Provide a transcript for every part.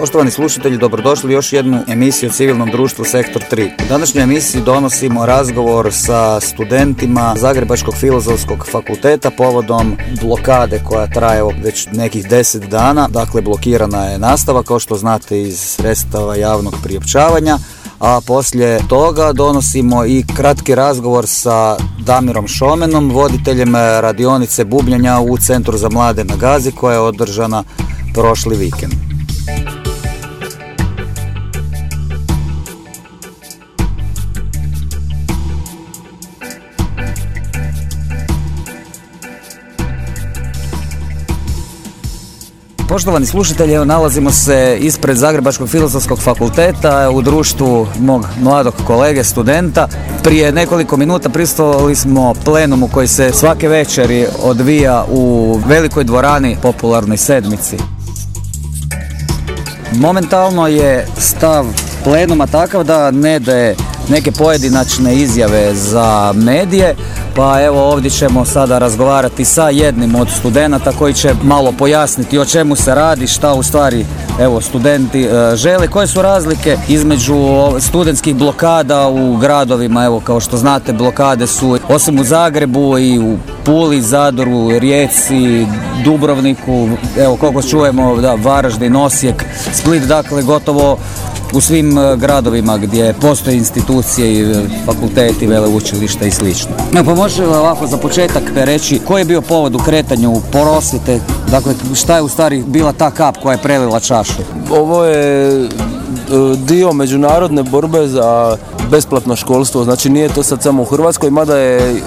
Poštovani slušatelji, dobrodošli u još jednu emisiju o civilnom društvu Sektor 3. U današnjoj emisiji donosimo razgovor sa studentima Zagrebačkog filozofskog fakulteta povodom blokade koja traje već nekih deset dana. Dakle, blokirana je nastava, kao što znate iz sredstava javnog priopćavanja a poslije toga donosimo i kratki razgovor sa Damirom Šomenom, voditeljem radionice bubljenja u Centru za mlade na Gazi koja je održana prošli vikend. Poštovani slušatelji, nalazimo se ispred Zagrebačkog filozofskog fakulteta u društvu mog mladog kolege, studenta. Prije nekoliko minuta pristovali smo plenumu koji se svake večeri odvija u velikoj dvorani popularnoj sedmici. Momentalno je stav plenuma takav da ne daje neke pojedinačne izjave za medije, pa evo ovdje ćemo sada razgovarati sa jednim od studenata koji će malo pojasniti o čemu se radi, šta u stvari evo studenti e, žele, koje su razlike između studentskih blokada u gradovima, evo kao što znate blokade su osim u Zagrebu i u Puli, Zadoru, Rijeci, Dubrovniku, evo koliko čujemo da Varaždin, Osijek, Split, dakle gotovo u svim e, gradovima gdje postoje institucije i e, fakulteti, veleučilišta i slično. No, pa može ovako za početak reći koji je bio povod u kretanju porosite, dakle šta je u stvari bila ta kap koja je prelila čašu? Ovo je e, dio međunarodne borbe za besplatno školstvo, znači nije to sad samo u Hrvatskoj, mada je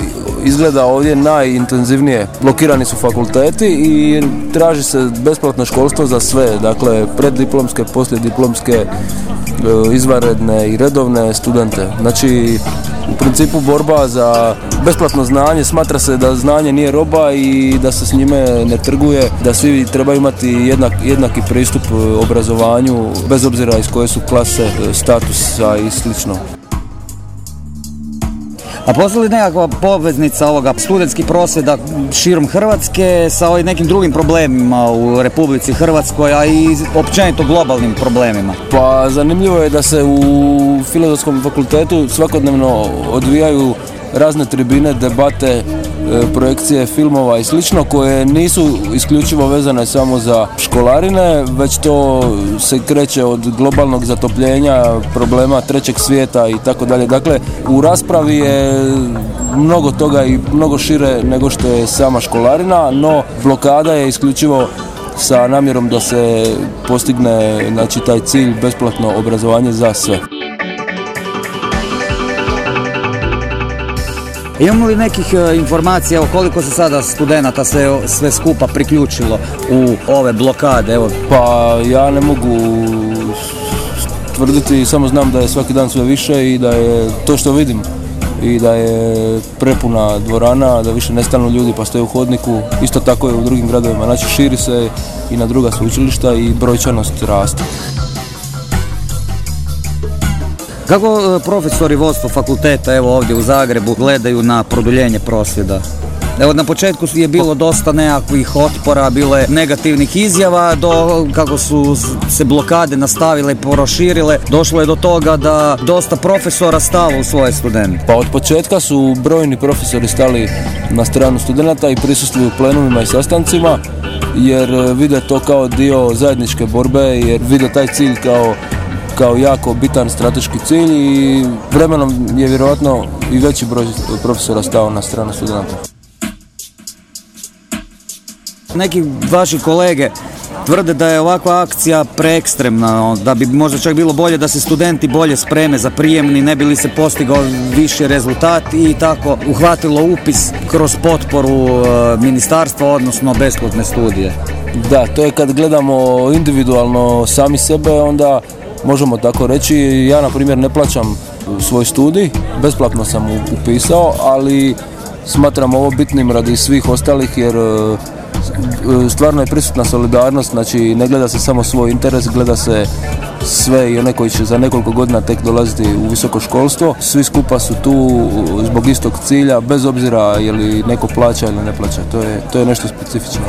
izgleda ovdje najintenzivnije. Blokirani su fakulteti i traži se besplatno školstvo za sve, dakle preddiplomske, poslijediplomske, izvanredne i redovne studente. Znači, u principu borba za besplatno znanje, smatra se da znanje nije roba i da se s njime ne trguje, da svi trebaju imati jednak, jednaki pristup obrazovanju, bez obzira iz koje su klase, statusa i slično. A postoji li nekakva poveznica ovoga studentskih prosvjeda širom Hrvatske sa ovim nekim drugim problemima u Republici Hrvatskoj, a i općenito globalnim problemima? Pa zanimljivo je da se u Filozofskom fakultetu svakodnevno odvijaju razne tribine, debate, projekcije filmova i slično koje nisu isključivo vezane samo za školarine, već to se kreće od globalnog zatopljenja, problema trećeg svijeta i tako dalje. Dakle, u raspravi je mnogo toga i mnogo šire nego što je sama školarina, no blokada je isključivo sa namjerom da se postigne znači, taj cilj besplatno obrazovanje za sve. Imamo li nekih e, informacija o koliko se sada studenata sve, sve skupa priključilo u ove blokade? Evo. Pa ja ne mogu tvrditi, samo znam da je svaki dan sve više i da je to što vidim i da je prepuna dvorana, da više ne stanu ljudi pa stoje u hodniku. Isto tako je u drugim gradovima. Znači širi se i na druga sveučilišta i brojčanost raste. Kako e, profesori vodstvo fakulteta evo ovdje u Zagrebu gledaju na produljenje prosvjeda? Evo na početku je bilo dosta nekakvih otpora, bilo je negativnih izjava do kako su se blokade nastavile i proširile, došlo je do toga da dosta profesora stalo u svoje studente. Pa od početka su brojni profesori stali na stranu studenata i prisustvuju plenumima i sastancima jer e, vide to kao dio zajedničke borbe jer vide taj cilj kao kao jako bitan strateški cilj i vremenom je vjerojatno i veći broj profesora stao na stranu studenta. Neki vaši kolege tvrde da je ovakva akcija preekstremna, da bi možda čak bilo bolje da se studenti bolje spreme za prijemni, ne bi li se postigao više rezultat i tako uhvatilo upis kroz potporu e, ministarstva, odnosno besplatne studije. Da, to je kad gledamo individualno sami sebe, onda možemo tako reći. Ja, na primjer, ne plaćam uh, svoj studij, besplatno sam upisao, ali smatram ovo bitnim radi svih ostalih jer uh, uh, stvarno je prisutna solidarnost, znači ne gleda se samo svoj interes, gleda se sve i one koji će za nekoliko godina tek dolaziti u visoko školstvo. Svi skupa su tu zbog istog cilja, bez obzira je li neko plaća ili ne plaća. To je, to je nešto specifično.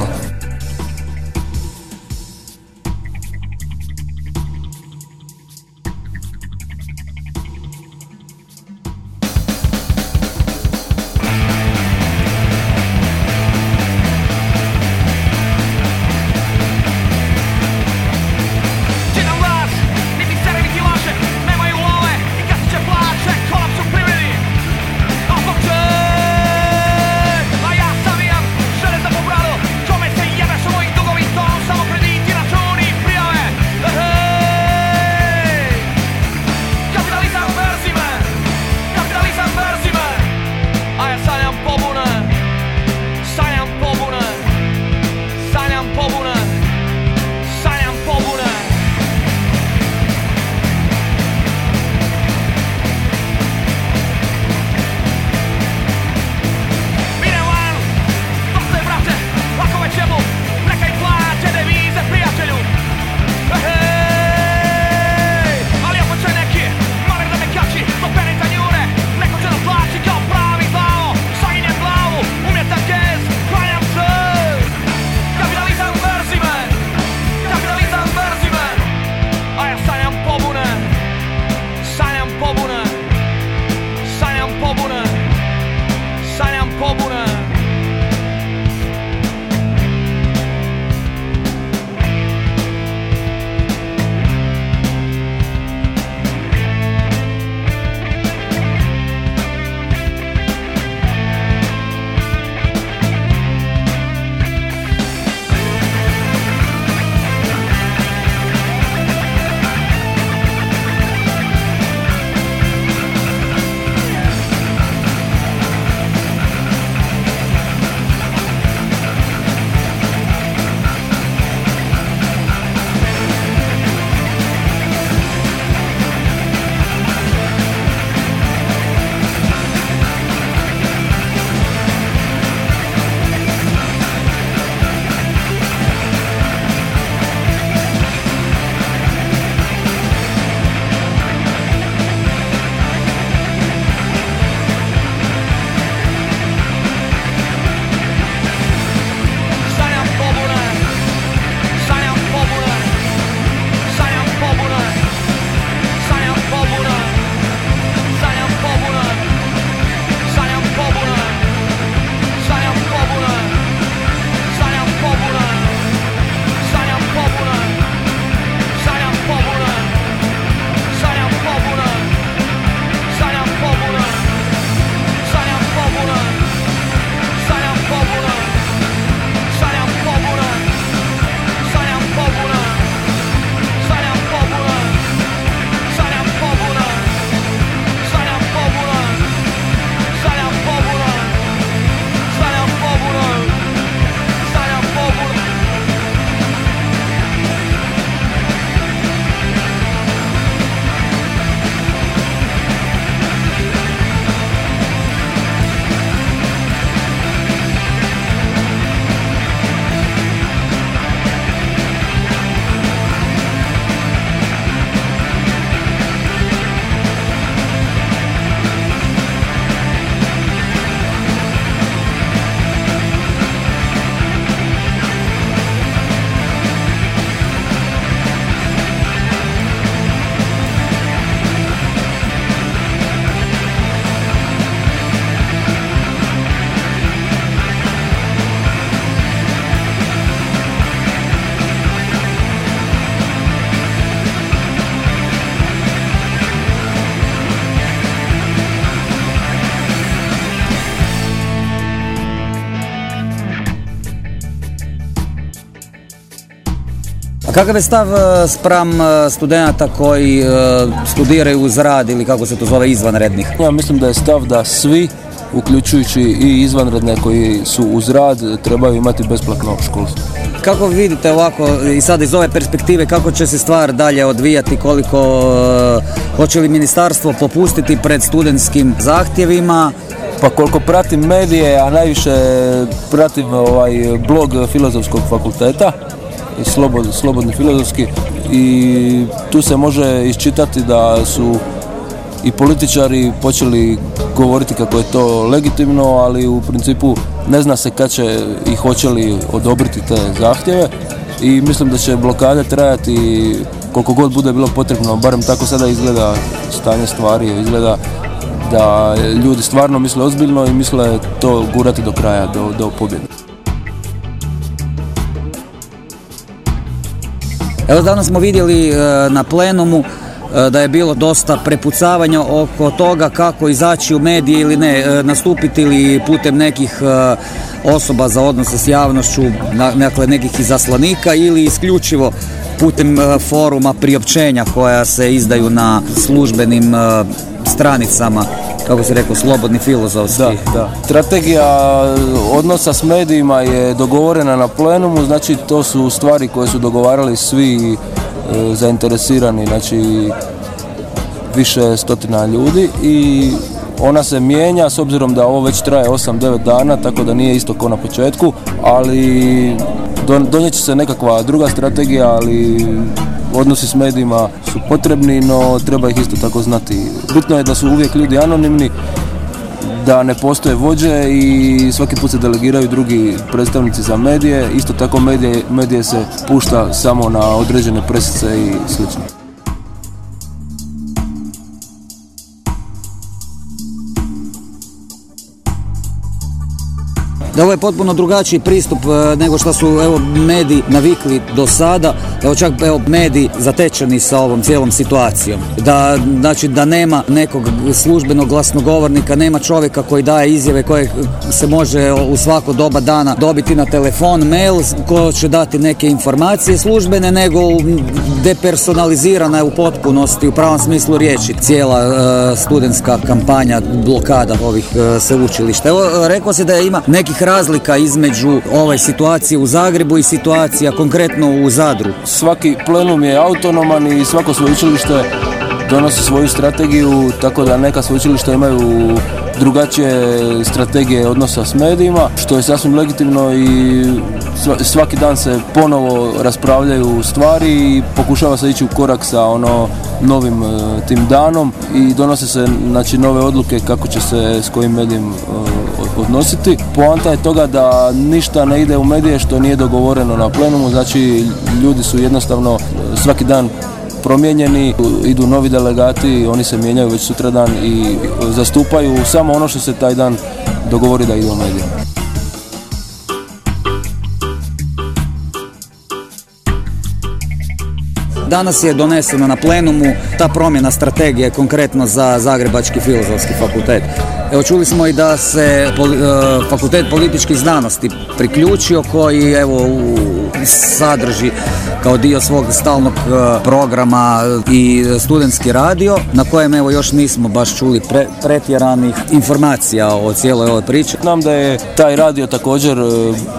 Kakav je stav e, spram e, studenta koji e, studiraju uz rad ili kako se to zove izvanrednih? Ja mislim da je stav da svi uključujući i izvanredne koji su uz rad, trebaju imati besplatno školstvo. Kako vidite ovako i sad iz ove perspektive kako će se stvar dalje odvijati, koliko hoće li ministarstvo popustiti pred studentskim zahtjevima? Pa koliko pratim medije, a najviše pratim ovaj blog Filozofskog fakulteta, i slobodni, filozofski i tu se može iščitati da su i političari počeli govoriti kako je to legitimno, ali u principu ne zna se kad će i hoće li odobriti te zahtjeve i mislim da će blokade trajati koliko god bude bilo potrebno, barem tako sada izgleda stanje stvari, izgleda da ljudi stvarno misle ozbiljno i misle to gurati do kraja, do, do pobjede. Evo danas smo vidjeli e, na plenumu e, da je bilo dosta prepucavanja oko toga kako izaći u medije ili ne, e, nastupiti ili putem nekih osoba za odnose s javnošću, dakle nekih izaslanika ili isključivo putem foruma priopćenja koja se izdaju na službenim stranicama kako se rekao, slobodni filozofski. Da, da. Strategija odnosa s medijima je dogovorena na plenumu, znači to su stvari koje su dogovarali svi e, zainteresirani, znači više stotina ljudi i ona se mijenja s obzirom da ovo već traje 8-9 dana, tako da nije isto kao na početku, ali donijet će se nekakva druga strategija, ali odnosi s medijima su potrebni, no treba ih isto tako znati. Bitno je da su uvijek ljudi anonimni, da ne postoje vođe i svaki put se delegiraju drugi predstavnici za medije. Isto tako medije, medije se pušta samo na određene presice i slično. Da ovo je potpuno drugačiji pristup e, nego što su evo mediji navikli do sada, evo čak evo mediji zatečeni sa ovom cijelom situacijom. Da znači da nema nekog službenog glasnogovornika, nema čovjeka koji daje izjave koje se može u svako doba dana dobiti na telefon, mail ko će dati neke informacije službene, nego depersonalizirana je u potpunosti u pravom smislu riječi cijela uh, studentska kampanja blokada ovih uh, sveučilišta. Evo rekao se da ima nekih razlika između ove situacije u Zagrebu i situacija konkretno u Zadru? Svaki plenum je autonoman i svako sveučilište donosi svoju strategiju, tako da neka sveučilišta imaju drugačije strategije odnosa s medijima, što je sasvim legitimno i svaki dan se ponovo raspravljaju stvari i pokušava se ići u korak sa ono novim e, tim danom i donose se znači, nove odluke kako će se s kojim medijem e, odnositi. Poanta je toga da ništa ne ide u medije što nije dogovoreno na plenumu, znači ljudi su jednostavno e, svaki dan promijenjeni, idu novi delegati, oni se mijenjaju već sutradan i zastupaju samo ono što se taj dan dogovori da ide u medije. Danas je doneseno na plenumu ta promjena strategije konkretno za Zagrebački filozofski fakultet. Evo čuli smo i da se e, fakultet političkih znanosti priključio koji evo sadrži kao dio svog stalnog e, programa i studentski radio na kojem evo još nismo baš čuli pretjeranih informacija o cijeloj ovoj priči. Znam da je taj radio također e,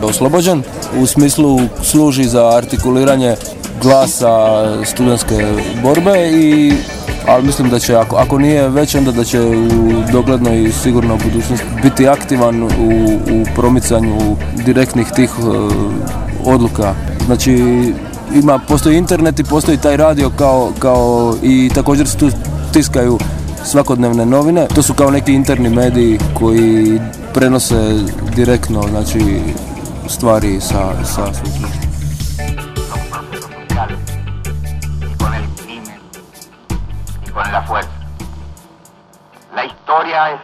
oslobođen u smislu služi za artikuliranje glasa studentske borbe i ali mislim da će, ako, ako nije već, onda da će u doglednoj i sigurno budućnosti biti aktivan u, u promicanju direktnih tih uh, odluka. Znači, ima, postoji internet i postoji taj radio kao, kao i također se tu tiskaju svakodnevne novine. To su kao neki interni mediji koji prenose direktno znači, stvari sa, sa la fuerza. La historia es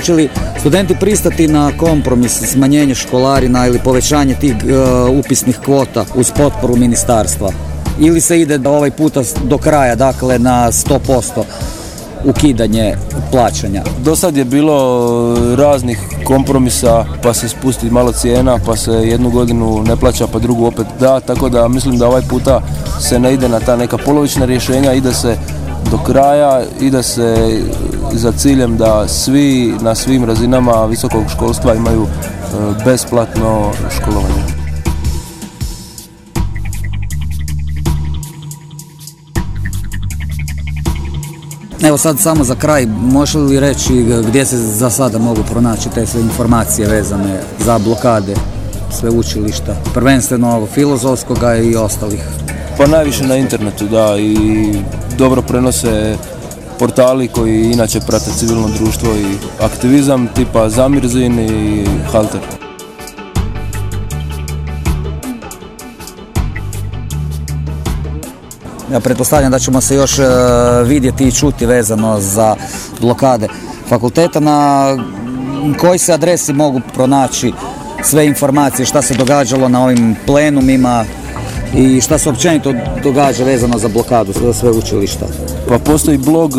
Hoće li studenti pristati na kompromis, smanjenje školarina ili povećanje tih e, upisnih kvota uz potporu ministarstva? Ili se ide da ovaj puta do kraja, dakle na 100% ukidanje plaćanja? Do sad je bilo raznih kompromisa, pa se spusti malo cijena, pa se jednu godinu ne plaća, pa drugu opet da, tako da mislim da ovaj puta se ne ide na ta neka polovična rješenja, ide se do kraja, ide se za ciljem da svi na svim razinama visokog školstva imaju e, besplatno školovanje. Evo sad samo za kraj, možeš li reći gdje se za sada mogu pronaći te sve informacije vezane za blokade sveučilišta, prvenstveno ovo filozofskoga i ostalih? Pa najviše na internetu, da, i dobro prenose portali koji inače prate civilno društvo i aktivizam tipa Zamirzin i Halter. Ja pretpostavljam da ćemo se još e, vidjeti i čuti vezano za blokade fakulteta na koji se adresi mogu pronaći sve informacije šta se događalo na ovim plenumima i šta se općenito događa vezano za blokadu sve sveučilišta. Pa postoji blog e,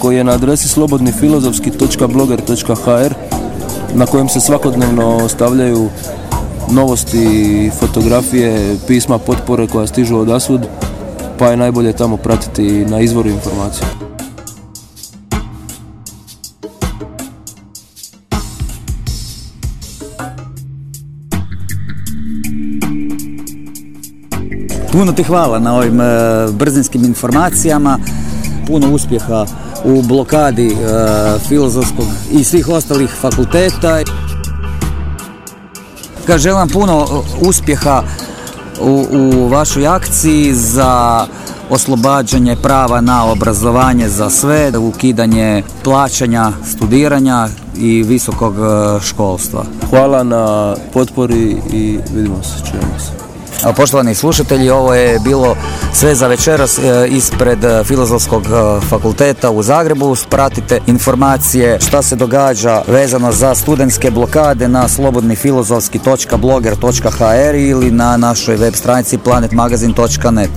koji je na adresi slobodnifilozofski.blogger.hr na kojem se svakodnevno stavljaju novosti, fotografije, pisma potpore koja stižu od asvud, pa je najbolje tamo pratiti na izvoru informaciju. Puno ti hvala na ovim e, brzinskim informacijama, puno uspjeha u blokadi e, filozofskog i svih ostalih fakulteta. Kažem vam puno e, uspjeha u, u vašoj akciji za oslobađanje prava na obrazovanje za sve, ukidanje plaćanja studiranja i visokog školstva. Hvala na potpori i vidimo se, čujemo se. Poštovani slušatelji, ovo je bilo sve za večeras e, ispred e, Filozofskog e, fakulteta u Zagrebu. Pratite informacije šta se događa vezano za studentske blokade na slobodnifilozofski.blogger.hr ili na našoj web stranici planetmagazin.net.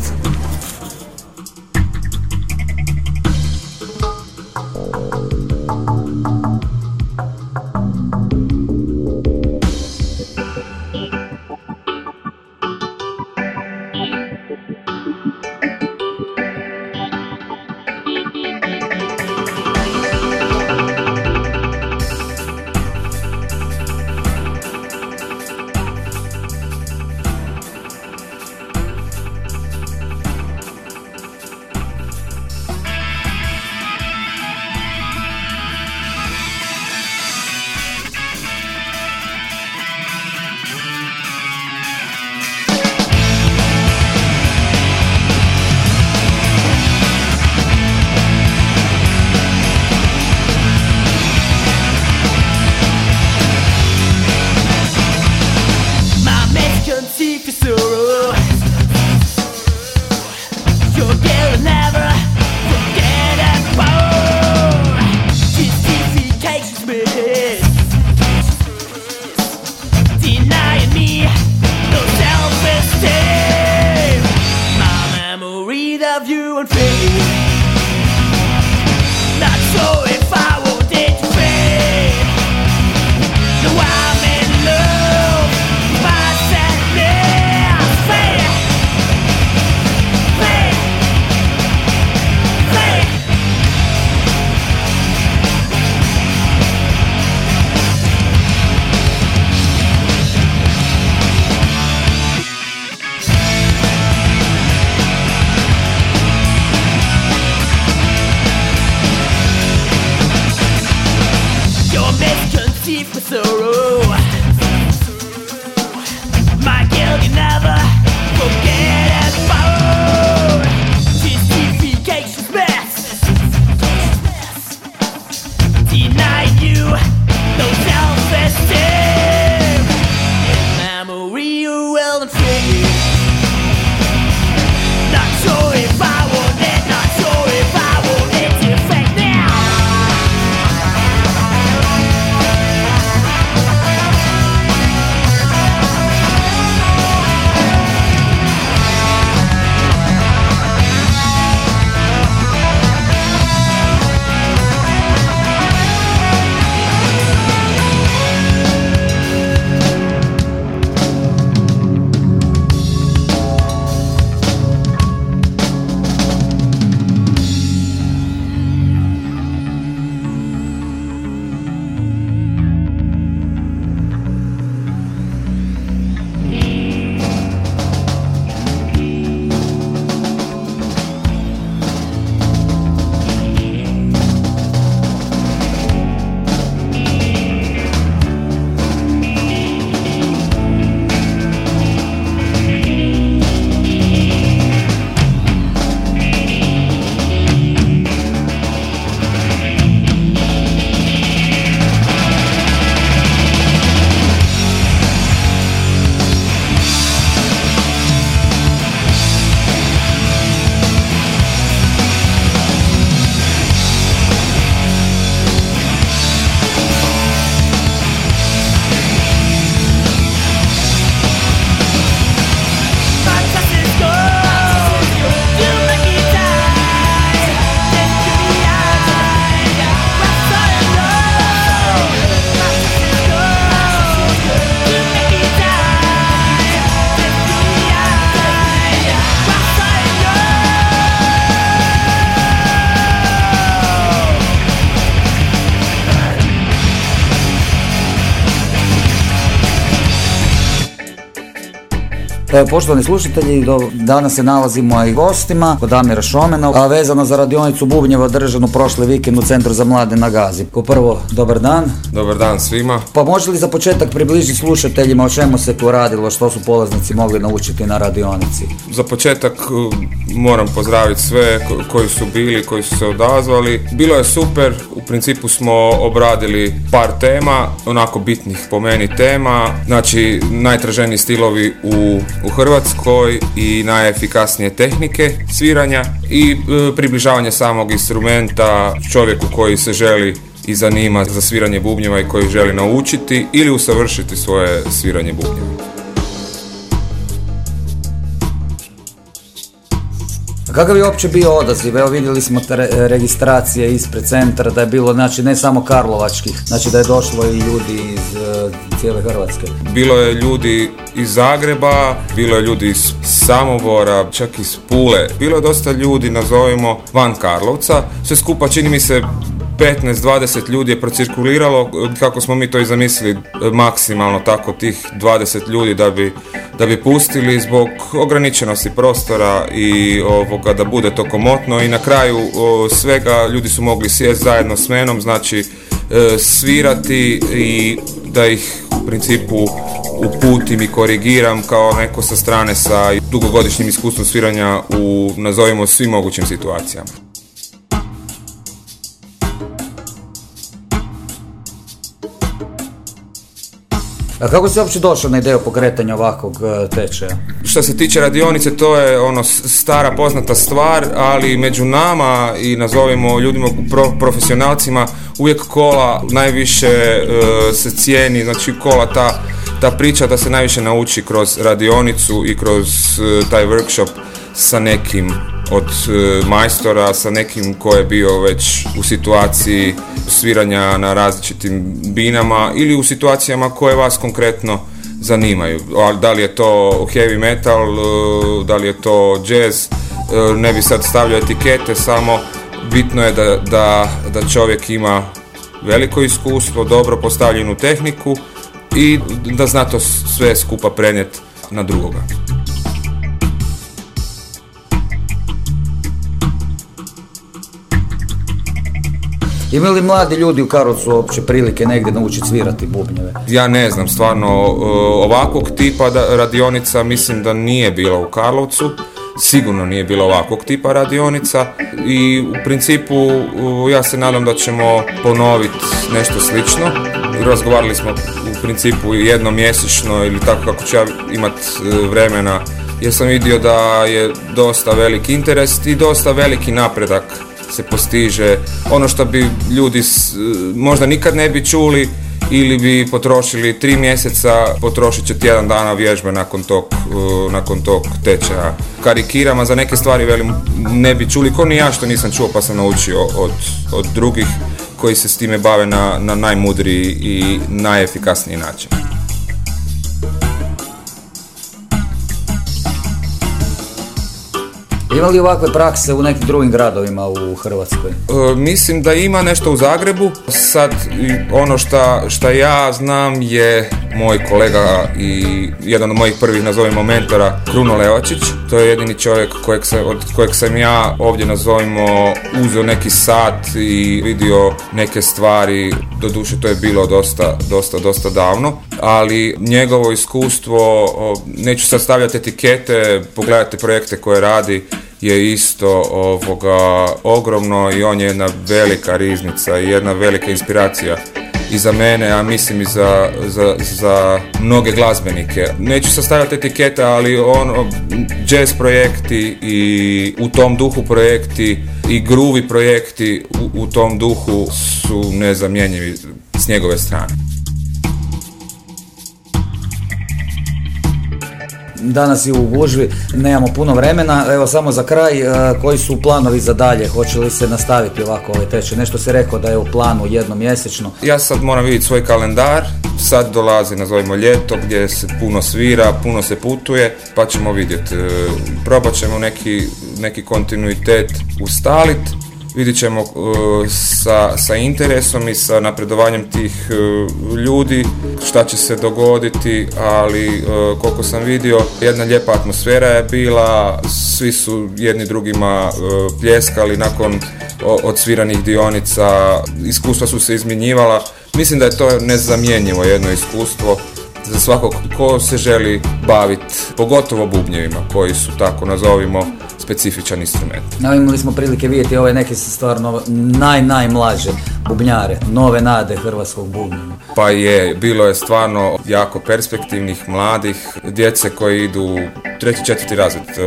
not your Poštovani slušatelji, do- danas se nalazimo i gostima kod Damira Šomena, a vezano za radionicu Bubnjeva držanu prošli vikend u Centru za mlade na Gazi. Ko prvo, dobar dan. Dobar dan svima. Pa može li za početak približiti slušateljima o čemu se tu radilo, što su polaznici mogli naučiti na radionici? Za početak uh, moram pozdraviti sve ko- koji su bili, koji su se odazvali. Bilo je super, u principu smo obradili par tema, onako bitnih po meni tema. Znači, najtraženiji stilovi u, u Hrvatskoj i najefikasnije tehnike sviranja i uh, približavanje samog instrumenta čovjeku koji se želi i zanima za sviranje bubnjeva i koji želi naučiti ili usavršiti svoje sviranje bubnjeva. Kakav je uopće bio odaziv? Evo vidjeli smo te re- registracije ispred centra, da je bilo, znači ne samo karlovačkih, znači da je došlo i ljudi iz e, cijele Hrvatske. Bilo je ljudi iz Zagreba, bilo je ljudi iz Samobora, čak iz Pule. Bilo je dosta ljudi, nazovimo, van Karlovca. Sve skupa čini mi se 15-20 ljudi je procirkuliralo, kako smo mi to i zamislili, maksimalno tako tih 20 ljudi da bi, da bi pustili zbog ograničenosti prostora i ovoga da bude to komotno i na kraju o, svega ljudi su mogli sjesti zajedno s menom, znači e, svirati i da ih u principu uputim i korigiram kao neko sa strane sa dugogodišnjim iskustvom sviranja u, nazovimo, svim mogućim situacijama. A kako si uopće došao na ideju pokretanja ovakvog e, tečaja? Što se tiče radionice, to je ono stara poznata stvar, ali među nama i nazovimo ljudima pro, profesionalcima uvijek kola najviše e, se cijeni, znači kola ta, ta priča da se najviše nauči kroz radionicu i kroz e, taj workshop sa nekim od e, majstora, sa nekim ko je bio već u situaciji sviranja na različitim binama ili u situacijama koje vas konkretno zanimaju. Da li je to heavy metal, e, da li je to jazz, e, ne bi sad stavljao etikete, samo bitno je da, da, da čovjek ima veliko iskustvo, dobro postavljenu tehniku i da zna to sve skupa prenijeti na drugoga. Imaju li mladi ljudi u Karlovcu uopće prilike negdje naučiti svirati bubnjeve? Ja ne znam, stvarno ovakvog tipa radionica mislim da nije bila u Karlovcu. Sigurno nije bila ovakvog tipa radionica i u principu ja se nadam da ćemo ponoviti nešto slično. Razgovarali smo u principu jednom mjesečno ili tako kako ću ja imat e, vremena jer sam vidio da je dosta veliki interes i dosta veliki napredak se postiže. Ono što bi ljudi s- možda nikad ne bi čuli ili bi potrošili tri mjeseca, potrošit će tjedan dana vježbe nakon tog, uh, nakon tog tečaja. Karikiram, a za neke stvari velim ne bi čuli, ko ni ja što nisam čuo pa sam naučio od, od drugih koji se s time bave na, na najmudriji i najefikasniji način. Ima li ovakve prakse u nekim drugim gradovima u Hrvatskoj? E, mislim da ima nešto u Zagrebu. Sad ono šta, šta ja znam je moj kolega i jedan od mojih prvih nazovimo mentora Kruno Levačić. To je jedini čovjek kojeg se, od kojeg sam ja ovdje nazovimo uzeo neki sat i vidio neke stvari. Doduše to je bilo dosta, dosta, dosta davno. Ali njegovo iskustvo, neću sad stavljati etikete, pogledajte projekte koje radi, je isto ovoga ogromno i on je jedna velika riznica i jedna velika inspiracija i za mene, a mislim i za, za, za mnoge glazbenike. Neću sastavljati etikete, ali ono, jazz projekti i u tom duhu projekti i gruvi projekti u, u tom duhu su nezamjenjivi s njegove strane. Danas i u gužvi, nemamo puno vremena. Evo samo za kraj, e, koji su planovi za dalje? Hoće li se nastaviti ovako ovaj tečaj? Nešto se rekao da je u planu jednomjesečno. Ja sad moram vidjeti svoj kalendar, sad dolazi, nazovimo ljeto, gdje se puno svira, puno se putuje, pa ćemo vidjeti. E, Probat ćemo neki, neki kontinuitet ustalit, vidit ćemo e, sa, sa interesom i sa napredovanjem tih e, ljudi šta će se dogoditi, ali e, koliko sam vidio, jedna lijepa atmosfera je bila, svi su jedni drugima pljeskali nakon odsviranih dionica, iskustva su se izmjenjivala. Mislim da je to nezamjenjivo jedno iskustvo za svakog ko se želi baviti, pogotovo bubnjevima koji su tako nazovimo specifičan instrument. Evo imali smo prilike vidjeti ove neke stvarno naj, najmlađe bubnjare, nove nade hrvatskog bubnjenja. Pa je, bilo je stvarno jako perspektivnih, mladih, djece koji idu u treći, četvrti razred, e,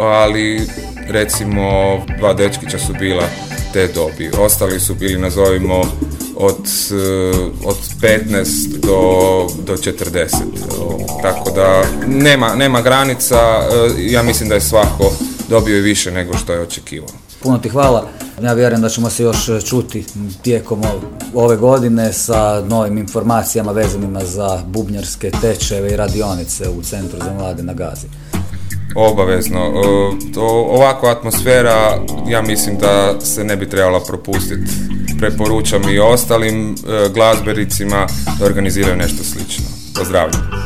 ali recimo dva dečkića su bila te dobi. Ostali su bili, nazovimo, od, e, od 15 do, do 40. E, Tako da nema, nema granica, e, ja mislim da je svako dobio i više nego što je očekivao. Puno ti hvala. Ja vjerujem da ćemo se još čuti tijekom ove godine sa novim informacijama vezanima za bubnjarske tečeve i radionice u Centru za mlade na Gazi. Obavezno. E, to, ovakva atmosfera, ja mislim da se ne bi trebala propustiti. Preporučam i ostalim e, glazbenicima da organiziraju nešto slično. Pozdravljam.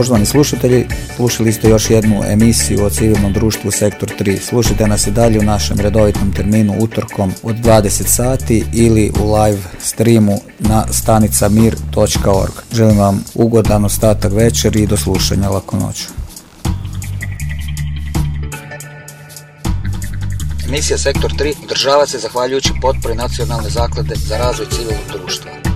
Poštovani slušatelji, slušali ste još jednu emisiju o civilnom društvu Sektor 3. Slušajte nas i dalje u našem redovitom terminu utorkom od 20 sati ili u live streamu na stanicamir.org. Želim vam ugodan ostatak večer i do slušanja. Laku noć. Emisija Sektor 3 održava se zahvaljujući potpori Nacionalne zaklade za razvoj civilnog društva.